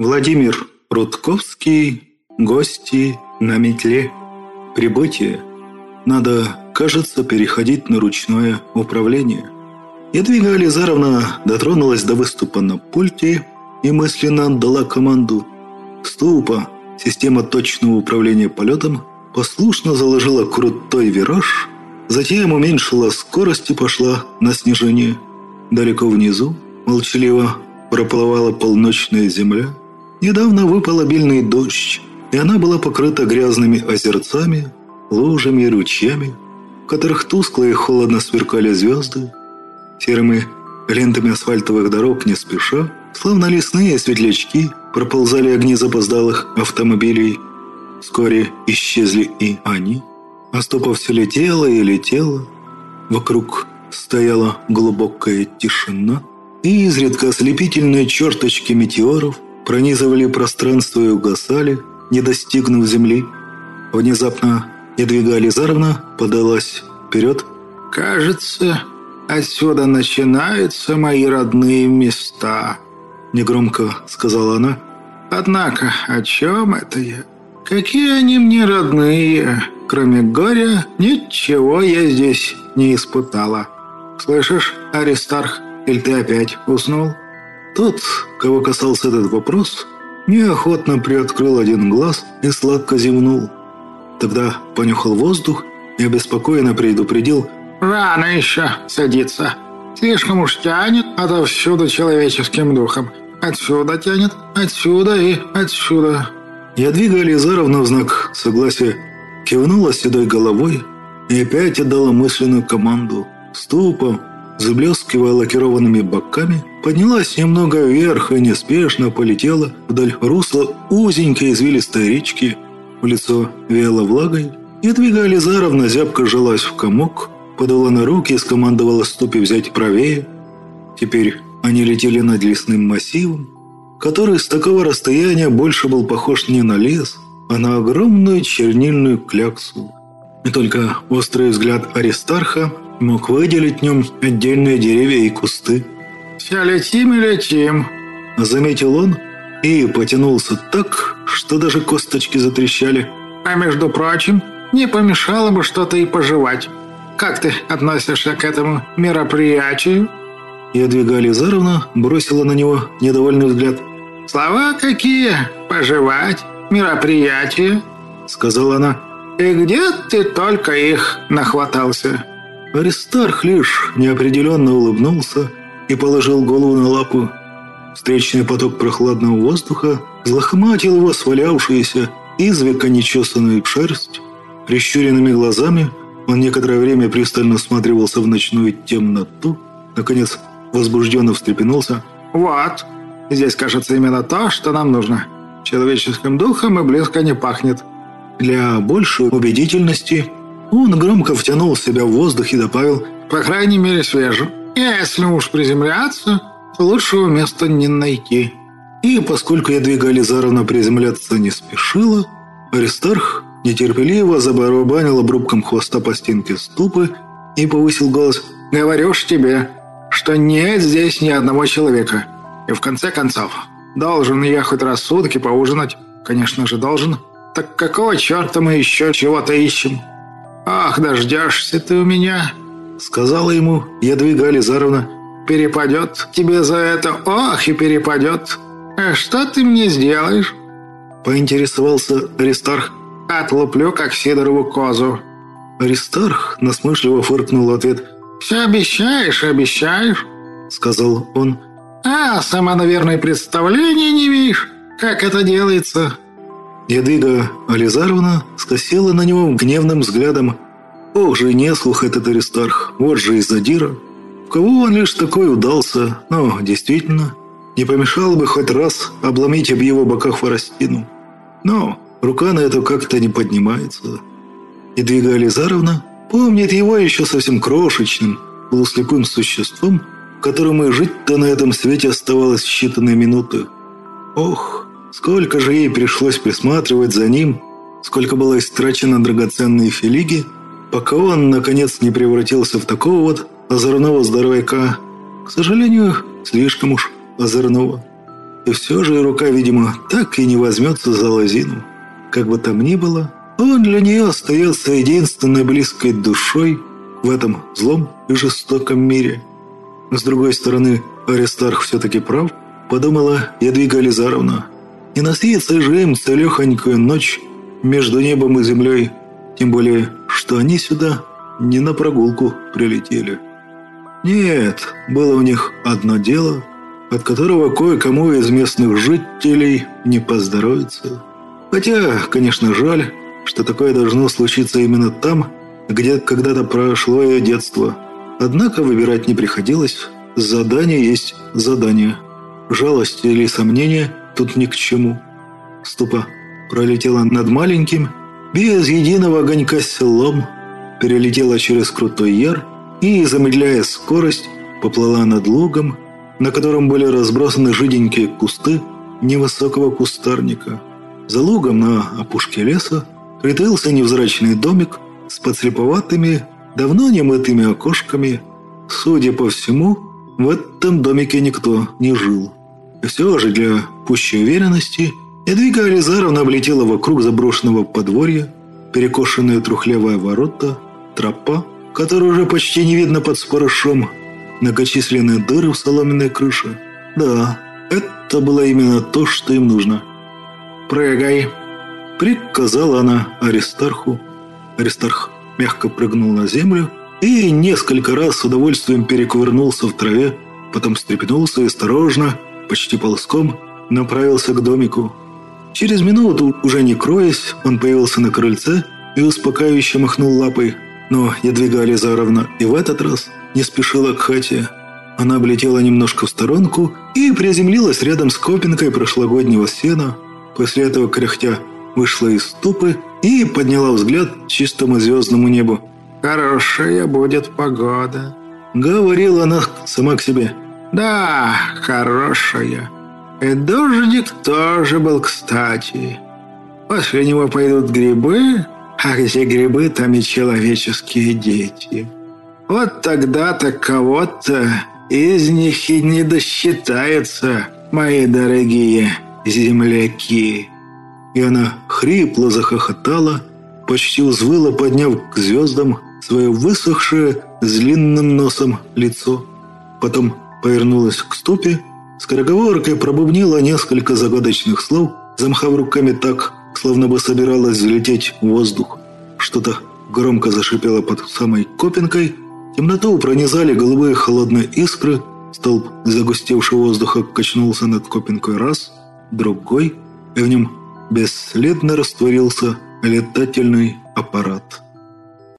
Владимир Рудковский. Гости на метле. Прибытие. Надо, кажется, переходить на ручное управление. Едвига Ализаровна дотронулась до выступа на пульте и мысленно отдала команду. Ступа, система точного управления полетом, послушно заложила крутой вираж, затем уменьшила скорость и пошла на снижение. Далеко внизу, молчаливо, проплывала полночная земля – Недавно выпал обильный дождь, и она была покрыта грязными озерцами, лужами и ручьями, в которых тускло и холодно сверкали звезды. Серыми лентами асфальтовых дорог не спеша, словно лесные светлячки, проползали огни запоздалых автомобилей. Вскоре исчезли и они. А стопа все летела и летела. Вокруг стояла глубокая тишина, и изредка ослепительные черточки метеоров – пронизывали пространство и угасали, не достигнув земли. Внезапно Едвига Ализаровна подалась вперед. «Кажется, отсюда начинаются мои родные места», — негромко сказала она. «Однако, о чем это я? Какие они мне родные? Кроме горя, ничего я здесь не испытала. Слышишь, Аристарх, или ты опять уснул?» Тот, кого касался этот вопрос, неохотно приоткрыл один глаз и сладко зевнул. Тогда понюхал воздух и обеспокоенно предупредил «Рано еще садиться. Слишком уж тянет отовсюду человеческим духом. Отсюда тянет, отсюда и отсюда». Ядвига Елизаровна в знак согласия кивнула седой головой и опять отдала мысленную команду. Ступом, заблескивая лакированными боками, поднялась немного вверх и неспешно полетела вдоль русла узенькой извилистой речки. В лицо веяло влагой, и Двига Ализаровна зябко жалась в комок, подала на руки и скомандовала ступи взять правее. Теперь они летели над лесным массивом, который с такого расстояния больше был похож не на лес, а на огромную чернильную кляксу. И только острый взгляд Аристарха мог выделить в нем отдельные деревья и кусты. «Все летим и летим», — заметил он и потянулся так, что даже косточки затрещали. «А между прочим, не помешало бы что-то и пожевать. Как ты относишься к этому мероприятию?» Ядвига Ализаровна бросила на него недовольный взгляд. «Слова какие? Пожевать? Мероприятие?» — сказала она. «И где ты только их нахватался?» Аристарх лишь неопределенно улыбнулся и положил голову на лапу. Встречный поток прохладного воздуха злохматил его свалявшуюся, извека нечесанную шерсть. Прищуренными глазами он некоторое время пристально всматривался в ночную темноту. Наконец, возбужденно встрепенулся. «Вот, здесь, кажется, именно то, что нам нужно. Человеческим духом и близко не пахнет». Для большей убедительности он громко втянул себя в воздух и добавил «По крайней мере, свежим. Если уж приземляться, лучшего места не найти». И поскольку Ядвига Ализаровна приземляться не спешила, Аристарх нетерпеливо забарабанил обрубком хвоста по стенке ступы и повысил голос «Говорю ж тебе, что нет здесь ни одного человека. И в конце концов, должен я хоть раз сутки поужинать. Конечно же, должен. Так какого черта мы еще чего-то ищем?» «Ах, дождешься ты у меня!» Сказала ему Ядвига Ализаровна. «Перепадет тебе за это, ох, и перепадет! А что ты мне сделаешь?» Поинтересовался Аристарх. «Отлуплю, как Сидорову козу». Аристарх насмешливо фыркнул в ответ. «Все обещаешь, обещаешь», — сказал он. «А сама, наверное, представления не видишь, как это делается». Ядвига Ализаровна скосила на него гневным взглядом. «Ох же не слух этот Аристарх, вот же и задира. В кого он лишь такой удался, но действительно, не помешало бы хоть раз обломить об его боках хворостину. Но рука на это как-то не поднимается. Ядвига Ализаровна помнит его еще совсем крошечным, полуслепым существом, которому и жить-то на этом свете оставалось считанные минуты. Ох, Сколько же ей пришлось присматривать за ним, сколько было истрачено драгоценные филиги, пока он, наконец, не превратился в такого вот озорного здоровяка. К сожалению, слишком уж озорного. И все же рука, видимо, так и не возьмется за лозину. Как бы там ни было, он для нее остается единственной близкой душой в этом злом и жестоком мире. С другой стороны, Аристарх все-таки прав, подумала Ядвига Ализаровна. Не насеется же им целехонькую ночь между небом и землей, тем более, что они сюда не на прогулку прилетели. Нет, было у них одно дело, от которого кое-кому из местных жителей не поздоровится. Хотя, конечно, жаль, что такое должно случиться именно там, где когда-то прошло ее детство. Однако выбирать не приходилось. Задание есть задание. Жалость или сомнение тут ни к чему. Ступа пролетела над маленьким, без единого огонька селом, перелетела через крутой яр и, замедляя скорость, поплыла над лугом, на котором были разбросаны жиденькие кусты невысокого кустарника. За лугом на опушке леса притаился невзрачный домик с подслеповатыми, давно немытыми окошками. Судя по всему, в этом домике никто не жил. Все же для пущей уверенности Эдвига Ализаровна облетела вокруг заброшенного подворья, перекошенные трухлявые ворота, тропа, которую уже почти не видно под спорошом, многочисленные дыры в соломенной крыше. Да, это было именно то, что им нужно. «Прыгай!» – приказала она Аристарху. Аристарх мягко прыгнул на землю и несколько раз с удовольствием перекувырнулся в траве, потом встрепенулся и осторожно, почти ползком, направился к домику. Через минуту, уже не кроясь, он появился на крыльце и успокаивающе махнул лапой. Но Ядвига Ализаровна и в этот раз не спешила к хате. Она облетела немножко в сторонку и приземлилась рядом с копинкой прошлогоднего сена. После этого кряхтя вышла из ступы и подняла взгляд к чистому звездному небу. «Хорошая будет погода», — говорила она сама к себе. «Да, хорошая». И дождик тоже был кстати. После него пойдут грибы, а где грибы, там и человеческие дети. Вот тогда-то кого-то из них и не досчитается, мои дорогие земляки. И она хрипло захохотала, почти взвыла, подняв к звездам свое высохшее с длинным носом лицо. Потом повернулась к ступе Скороговоркой пробубнила несколько загадочных слов, замахав руками так, словно бы собиралась взлететь в воздух. Что-то громко зашипело под самой копинкой, темноту пронизали голубые холодные искры, столб загустевшего воздуха качнулся над копинкой раз, другой, и в нем бесследно растворился летательный аппарат.